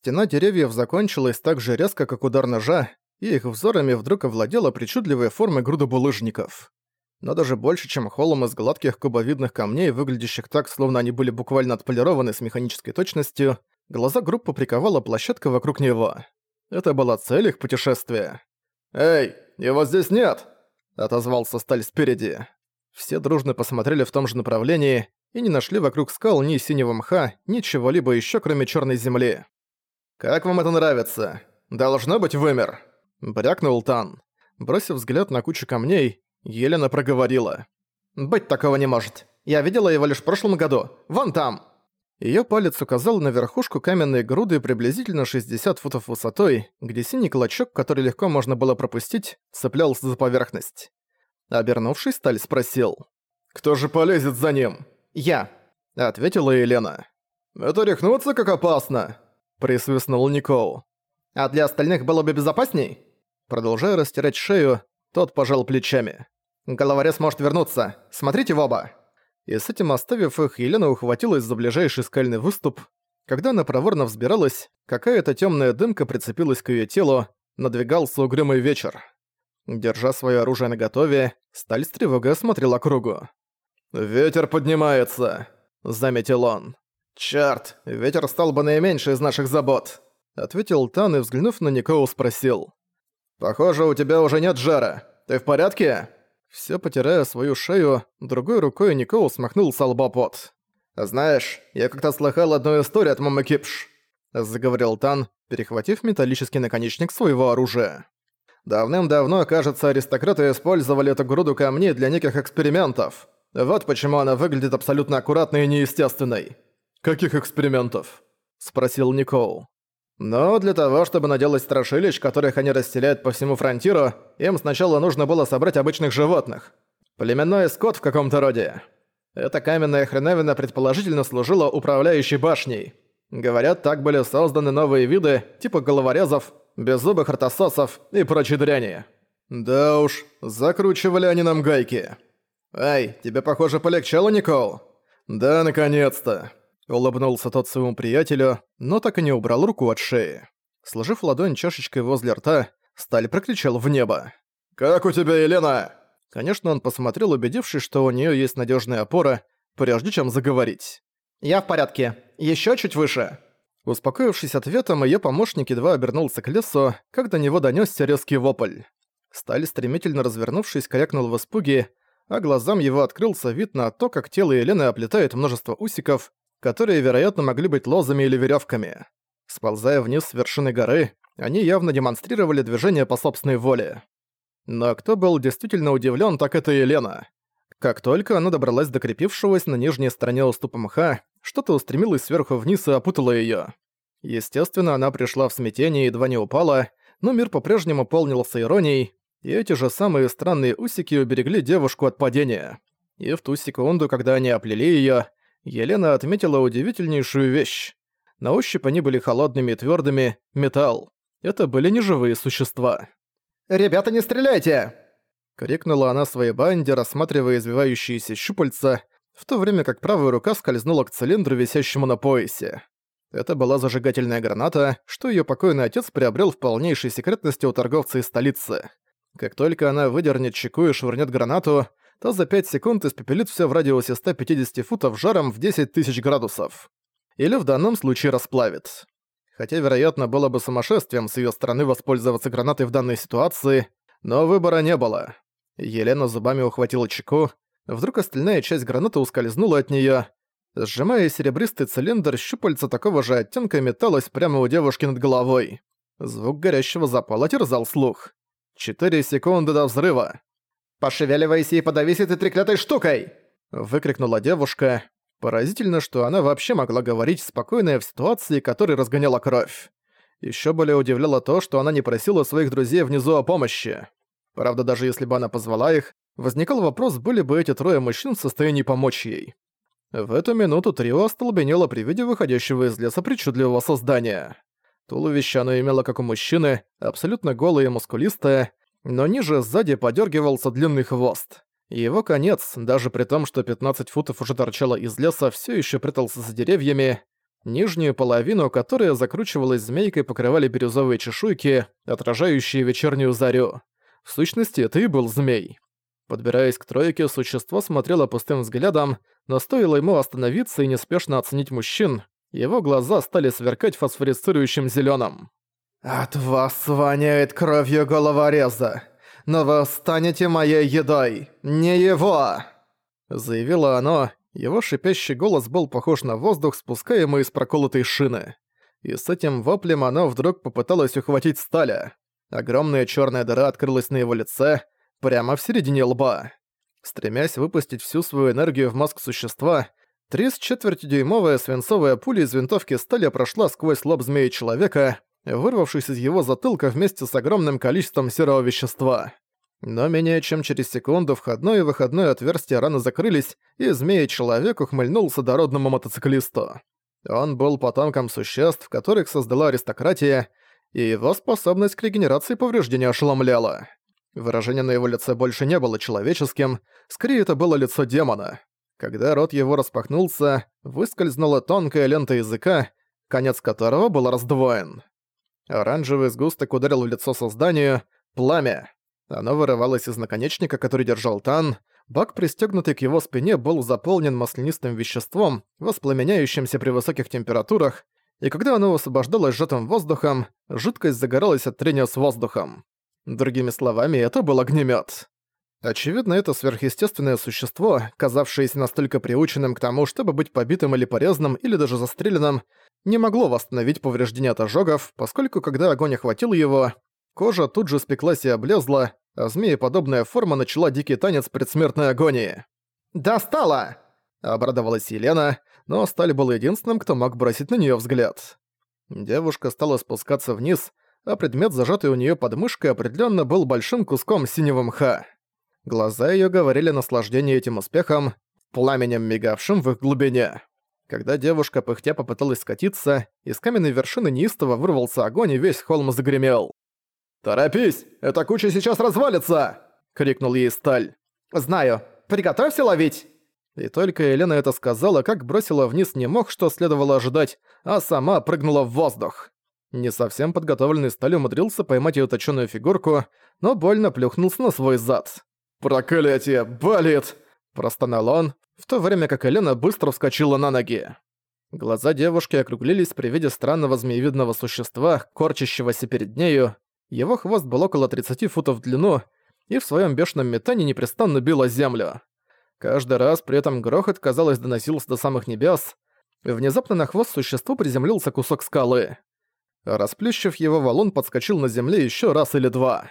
Стена деревьев закончилась так же резко, как удар ножа, и их взорами вдруг овладела причудливая форма груда булыжников. Но даже больше, чем холм из гладких кубовидных камней, выглядящих так, словно они были буквально отполированы с механической точностью, глаза группы приковала площадка вокруг него. Это была цель их путешествия. «Эй, его здесь нет!» — отозвался Сталь спереди. Все дружно посмотрели в том же направлении и не нашли вокруг скал ни синего мха, ни чего-либо еще, кроме черной земли. «Как вам это нравится? Должно быть вымер!» — брякнул Тан. Бросив взгляд на кучу камней, Елена проговорила. «Быть такого не может. Я видела его лишь в прошлом году. Вон там!» Её палец указал на верхушку каменной груды приблизительно 60 футов высотой, где синий клочок, который легко можно было пропустить, цеплялся за поверхность. Обернувшись, Сталь спросил. «Кто же полезет за ним?» «Я», — ответила Елена. «Это рехнуться как опасно», — присвистнул Никол. «А для остальных было бы безопасней?» Продолжая растирать шею, тот пожал плечами. «Головорез может вернуться. Смотрите в оба!» И с этим оставив их, Елена ухватилась за ближайший скальный выступ. Когда она проворно взбиралась, какая-то темная дымка прицепилась к ее телу, надвигался угрюмый вечер. Держа свое оружие наготове, Сталь с тревогой осмотрел округу. «Ветер поднимается», — заметил он. «Чёрт, ветер стал бы наименьшей из наших забот», — ответил Тан и, взглянув на Никоу, спросил. «Похоже, у тебя уже нет жара. Ты в порядке?» Все потирая свою шею, другой рукой Никоу смахнул с лба. «Знаешь, я как-то слыхал одну историю от мамы Кипш», — заговорил Тан, перехватив металлический наконечник своего оружия. «Давным-давно, кажется, аристократы использовали эту груду камней для неких экспериментов. Вот почему она выглядит абсолютно аккуратной и неестественной». «Каких экспериментов?» — спросил Никоу. Но для того, чтобы наделать страшилищ, которых они расселяют по всему фронтиру, им сначала нужно было собрать обычных животных. Племенной скот в каком-то роде. Эта каменная хреновина предположительно служила управляющей башней. Говорят, так были созданы новые виды, типа головорезов, беззубых ртососов и прочей дряни. Да уж, закручивали они нам гайки. Ай, тебе, похоже, полегчало, Никол? Да, наконец-то. Улыбнулся тот своему приятелю, но так и не убрал руку от шеи. Сложив ладонь чашечкой возле рта, Сталь прокричал в небо. «Как у тебя, Елена?» Конечно, он посмотрел, убедившись, что у нее есть надежная опора, прежде чем заговорить. «Я в порядке. Еще чуть выше». Успокоившись ответом, ее помощник едва обернулся к лесу, как до него донесся резкий вопль. Сталь, стремительно развернувшись, крякнул в испуге, а глазам его открылся вид на то, как тело Елены оплетает множество усиков, которые, вероятно, могли быть лозами или веревками. Сползая вниз с вершины горы, они явно демонстрировали движение по собственной воле. Но кто был действительно удивлен, так это Елена. Как только она добралась до крепившегося на нижней стороне уступа мха, что-то устремилось сверху вниз и опутало ее. Естественно, она пришла в смятение и едва не упала, но мир по-прежнему полнился иронией, и эти же самые странные усики уберегли девушку от падения. И в ту секунду, когда они оплели ее, Елена отметила удивительнейшую вещь. На ощупь они были холодными и твёрдыми, металл. Это были неживые существа. «Ребята, не стреляйте!» Крикнула она своей банде, рассматривая извивающиеся щупальца, в то время как правая рука скользнула к цилиндру, висящему на поясе. Это была зажигательная граната, что её покойный отец приобрел в полнейшей секретности у торговца из столицы. Как только она выдернет чеку и швырнет гранату, то за 5 секунд испепелит все в радиусе 150 футов жаром в 10 тысяч градусов. Или в данном случае расплавит. Хотя, вероятно, было бы сумасшествием с ее стороны воспользоваться гранатой в данной ситуации, но выбора не было. Елена зубами ухватила чеку, вдруг остальная часть гранаты ускользнула от нее. Сжимая серебристый цилиндр, щупальца такого же оттенка металось прямо у девушки над головой. Звук горящего запала терзал слух. Четыре секунды до взрыва. «Пошевеливайся и подавись этой треклятой штукой!» Выкрикнула девушка. Поразительно, что она вообще могла говорить спокойно в ситуации, которая разгоняла кровь. Ещё более удивляло то, что она не просила своих друзей внизу о помощи. Правда, даже если бы она позвала их, возникал вопрос, были бы эти трое мужчин в состоянии помочь ей. В эту минуту трио остолбенело при виде выходящего из леса причудливого создания. Туловище оно имело как у мужчины, абсолютно голое и мускулистое, но ниже сзади подергивался длинный хвост. Его конец, даже при том, что 15 футов уже торчало из леса, все еще прятался за деревьями. Нижнюю половину, которая закручивалась змейкой, покрывали бирюзовые чешуйки, отражающие вечернюю зарю. В сущности, это и был змей. Подбираясь к тройке, существо смотрело пустым взглядом, но стоило ему остановиться и неспешно оценить мужчин, его глаза стали сверкать фосфорицирующим зеленым. «От вас воняет кровью головореза, но вы станете моей едой, не его!» Заявило оно, его шипящий голос был похож на воздух, спускаемый из проколотой шины. И с этим воплем оно вдруг попыталось ухватить Сталя. Огромная черная дыра открылась на его лице, прямо в середине лба. Стремясь выпустить всю свою энергию в мозг существа, три с четвертидюймовая свинцовая пуля из винтовки Сталя прошла сквозь лоб змеи-человека, вырвавшись из его затылка вместе с огромным количеством серого вещества. Но менее чем через секунду входное и выходное отверстия рано закрылись, и змея-человек ухмыльнулся дородному мотоциклисту. Он был потомком существ, которых создала аристократия, и его способность к регенерации повреждения ошеломляла. Выражение на его лице больше не было человеческим, скорее это было лицо демона. Когда рот его распахнулся, выскользнула тонкая лента языка, конец которого был раздвоен. Оранжевый сгусток ударил в лицо созданию, пламя. Оно вырывалось из наконечника, который держал Тан. Бак, пристегнутый к его спине, был заполнен маслянистым веществом, воспламеняющимся при высоких температурах, и когда оно освобождалось сжатым воздухом, жидкость загоралась от трения с воздухом. Другими словами, это был огнемет. Очевидно, это сверхъестественное существо, казавшееся настолько приученным к тому, чтобы быть побитым или порезанным, или даже застреленным, не могло восстановить повреждения от ожогов, поскольку когда огонь охватил его, Кожа тут же спеклась и облезла, а змееподобная форма начала дикий танец предсмертной агонии. «Достала!» – обрадовалась Елена, но Сталь был единственным, кто мог бросить на неё взгляд. Девушка стала спускаться вниз, а предмет, зажатый у неё под мышкой, определённо был большим куском синего мха. Глаза её говорили наслаждение этим успехом, пламенем мигавшим в их глубине. Когда девушка пыхтя попыталась скатиться, из каменной вершины неистово вырвался огонь и весь холм загремел. «Торопись! Эта куча сейчас развалится!» — крикнул ей Сталь. «Знаю. Приготовься ловить!» И только Елена это сказала, как бросила вниз не мог, что следовало ожидать, а сама прыгнула в воздух. Не совсем подготовленный Сталь умудрился поймать ее точёную фигурку, но больно плюхнулся на свой зад. «Проклятие! Болит!» – простонал он, в то время как Елена быстро вскочила на ноги. Глаза девушки округлились при виде странного змеевидного существа, корчащегося перед нею, его хвост был около 30 футов в длину и в своем бешеном метании непрестанно бил о землю. Каждый раз при этом грохот, казалось, доносился до самых небес. Внезапно на хвост существу приземлился кусок скалы. Расплющив его, валун подскочил на земле еще раз или два.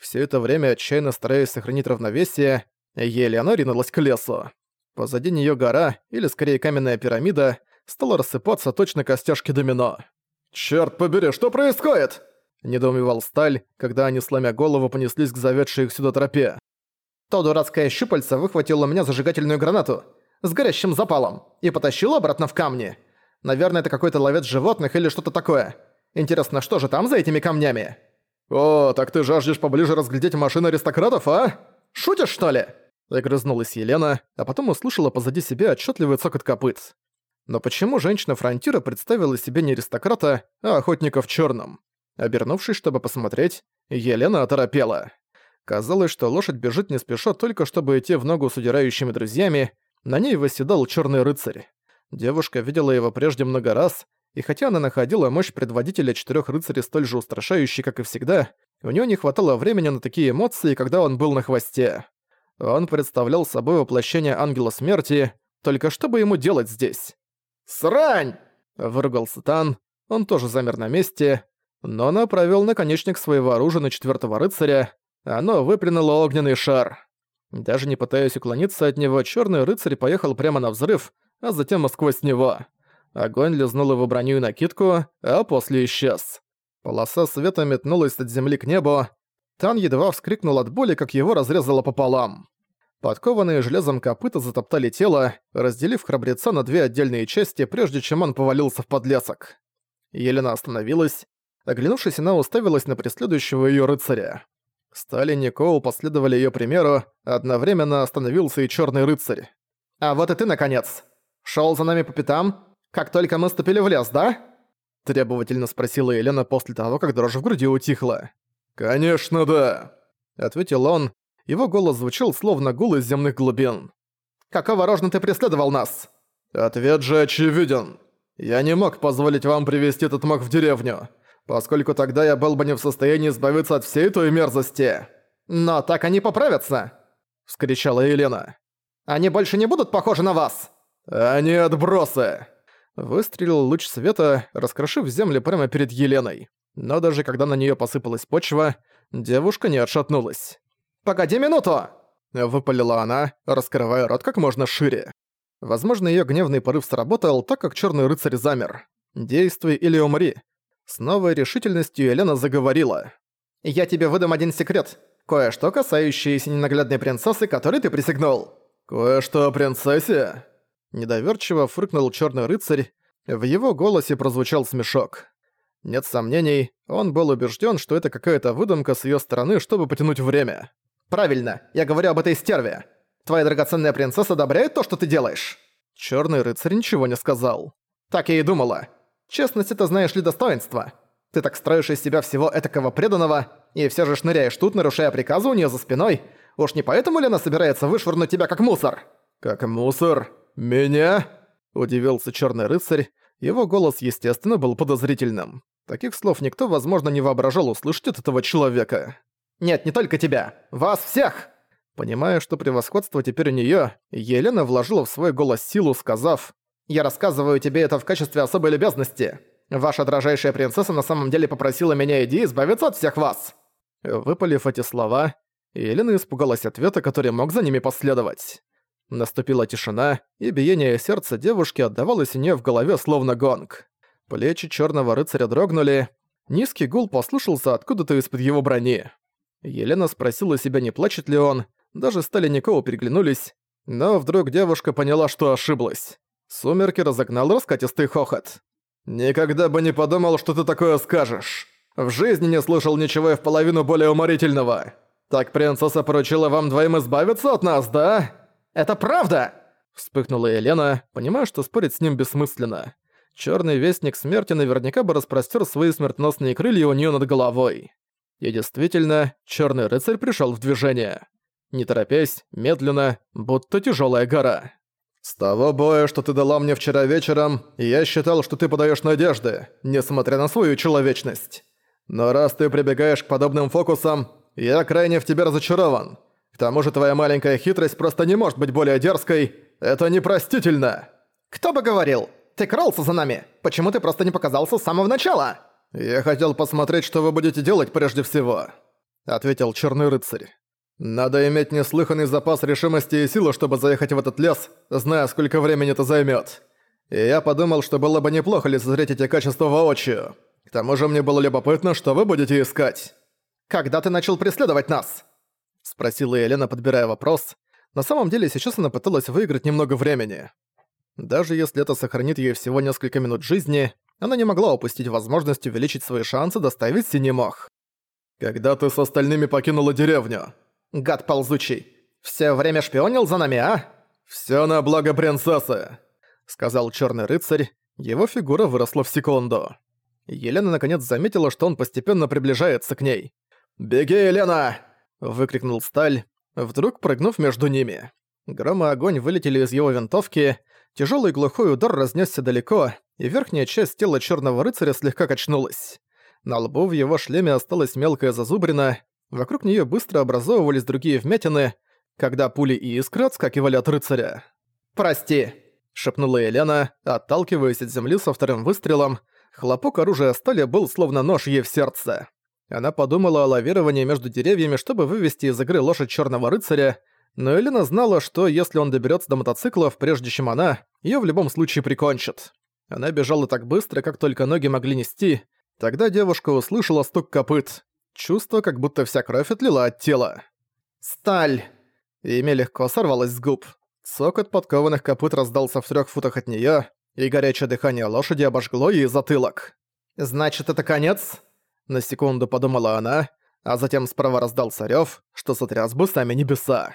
Все это время, отчаянно стараясь сохранить равновесие, еле она ринулась к лесу. Позади нее гора, или скорее каменная пирамида, стала рассыпаться точно костяшки домино. «Чёрт побери, что происходит?» Недоумевал Сталь, когда они, сломя голову, понеслись к заведшей их сюда тропе. То дурацкое щупальце выхватило у меня зажигательную гранату с горящим запалом и потащило обратно в камни. Наверное, это какой-то ловец животных или что-то такое. Интересно, что же там за этими камнями? «О, так ты жаждешь поближе разглядеть машины аристократов, а? Шутишь, что ли?» Огрызнулась Елена, а потом услышала позади себя отчетливый цокот копыт. Но почему женщина-фронтира представила себе не аристократа, а охотника в черном? Обернувшись, чтобы посмотреть, Елена оторопела. Казалось, что лошадь бежит не спеша только чтобы идти в ногу с удирающими друзьями, на ней восседал черный рыцарь. Девушка видела его прежде много раз, и хотя она находила мощь предводителя четырех рыцарей столь же устрашающей, как и всегда, у нее не хватало времени на такие эмоции, когда он был на хвосте. Он представлял собой воплощение ангела смерти, только что бы ему делать здесь? «Срань!» – выругался Тан. Он тоже замер на месте, но направил наконечник своего оружия на четвертого рыцаря, оно выплюнуло огненный шар. Даже не пытаясь уклониться от него, черный рыцарь поехал прямо на взрыв, а затем сквозь него. Огонь лизнул его броню и накидку, а после исчез. Полоса света метнулась от земли к небу. Тан едва вскрикнул от боли, как его разрезало пополам. Подкованные железом копыта затоптали тело, разделив храбреца на две отдельные части, прежде чем он повалился в подлесок. Елена остановилась, Оглянувшись, она уставилась на преследующего её рыцаря. Сталин и Коул последовали её примеру, одновременно остановился и чёрный рыцарь. «А вот и ты, наконец! Шёл за нами по пятам? Как только мы ступили в лес, да?» Требовательно спросила Елена после того, как дрожь в груди утихла. «Конечно, да!» Ответил он. Его голос звучал словно гул из земных глубин. «Какого рожна ты преследовал нас?» «Ответ же очевиден. Я не мог позволить вам привести этот маг в деревню, поскольку тогда я был бы не в состоянии избавиться от всей той мерзости. Но так они поправятся!» — вскричала Елена. «Они больше не будут похожи на вас!» «Они отбросы!» Выстрелил луч света, раскрошив землю прямо перед Еленой. Но даже когда на неё посыпалась почва, девушка не отшатнулась. «Погоди минуту!» — выпалила она, раскрывая рот как можно шире. Возможно, её гневный порыв сработал, так как чёрный рыцарь замер. «Действуй или умри». С новой решительностью Елена заговорила. «Я тебе выдам один секрет. Кое-что, касающееся ненаглядной принцессы, которой ты присягнул». «Кое-что о принцессе?» Недоверчиво фыркнул чёрный рыцарь, в его голосе прозвучал смешок. Нет сомнений, он был убежден, что это какая-то выдумка с ее стороны, чтобы потянуть время. «Правильно, я говорю об этой стерве. Твоя драгоценная принцесса одобряет то, что ты делаешь?» Черный рыцарь ничего не сказал. «Так я и думала. Честность — это, знаешь ли, достоинство. Ты так строишь из себя всего этакого преданного, и все же шныряешь тут, нарушая приказы у нее за спиной. Уж не поэтому ли она собирается вышвырнуть тебя как мусор?» «Как мусор? Меня?» — удивился черный рыцарь. Его голос, естественно, был подозрительным. Таких слов никто, возможно, не воображал услышать от этого человека. «Нет, не только тебя! Вас всех!» Понимая, что превосходство теперь у неё, Елена вложила в свой голос силу, сказав «Я рассказываю тебе это в качестве особой любезности. Ваша дрожайшая принцесса на самом деле попросила меня иди избавиться от всех вас». Выпалив эти слова, Елена испугалась ответа, который мог за ними последовать. Наступила тишина, и биение сердца девушки отдавалось у неё в голове словно гонг. Плечи черного рыцаря дрогнули. Низкий гул послышался откуда-то из-под его брони. Елена спросила себя, не плачет ли он. Даже Стали Никоу переглянулись. Но вдруг девушка поняла, что ошиблась. Сумерки разогнал раскатистый хохот. «Никогда бы не подумал, что ты такое скажешь. В жизни не слышал ничего и в половину более уморительного. Так принцесса поручила вам двоим избавиться от нас, да?» «Это правда!» Вспыхнула Елена, понимая, что спорить с ним бессмысленно. Черный вестник смерти наверняка бы распростер свои смертоносные крылья у нее над головой. И действительно, черный рыцарь пришел в движение. Не торопясь, медленно, будто тяжелая гора. «С того боя, что ты дала мне вчера вечером, я считал, что ты подаешь надежды, несмотря на свою человечность. Но раз ты прибегаешь к подобным фокусам, я крайне в тебе разочарован. Тому же твоя маленькая хитрость просто не может быть более дерзкой. Это непростительно!» «Кто бы говорил? Ты крался за нами. Почему ты просто не показался с самого начала?» «Я хотел посмотреть, что вы будете делать прежде всего», — ответил Черный Рыцарь. «Надо иметь неслыханный запас решимости и силы, чтобы заехать в этот лес, зная, сколько времени это займет. И я подумал, что было бы неплохо лицезреть эти качества воочию. К тому же мне было любопытно, что вы будете искать». «Когда ты начал преследовать нас?» — спросила Елена, подбирая вопрос. На самом деле, сейчас она пыталась выиграть немного времени. Даже если это сохранит ей всего несколько минут жизни, она не могла упустить возможность увеличить свои шансы доставить Синемох. «Когда ты с остальными покинула деревню?» «Гад ползучий! Все время шпионил за нами, а?» «Всё на благо принцессы!» Сказал черный рыцарь, его фигура выросла в секунду. Елена наконец заметила, что он постепенно приближается к ней. «Беги, Елена!» – выкрикнул Сталь, вдруг прыгнув между ними. Гром и огонь вылетели из его винтовки, Тяжелый глухой удар разнесся далеко, и верхняя часть тела черного рыцаря слегка качнулась. На лбу в его шлеме осталась мелкая зазубрина, вокруг нее быстро образовывались другие вмятины, когда пули и искры отскакивали от рыцаря. «Прости!» – шепнула Елена, отталкиваясь от земли со вторым выстрелом. Хлопок оружия стали был словно нож ей в сердце. Она подумала о лавировании между деревьями, чтобы вывести из игры лошадь черного рыцаря, но Элина знала, что если он доберется до мотоциклов, прежде чем она, ее в любом случае прикончат. Она бежала так быстро, как только ноги могли нести. Тогда девушка услышала стук копыт. Чувство, как будто вся кровь отлила от тела. «Сталь!» Имя легко сорвалось с губ. Цокот подкованных копыт раздался в трех футах от нее, и горячее дыхание лошади обожгло ей затылок. «Значит, это конец?» На секунду подумала она, а затем справа раздался рёв, что сотряс бы сами небеса.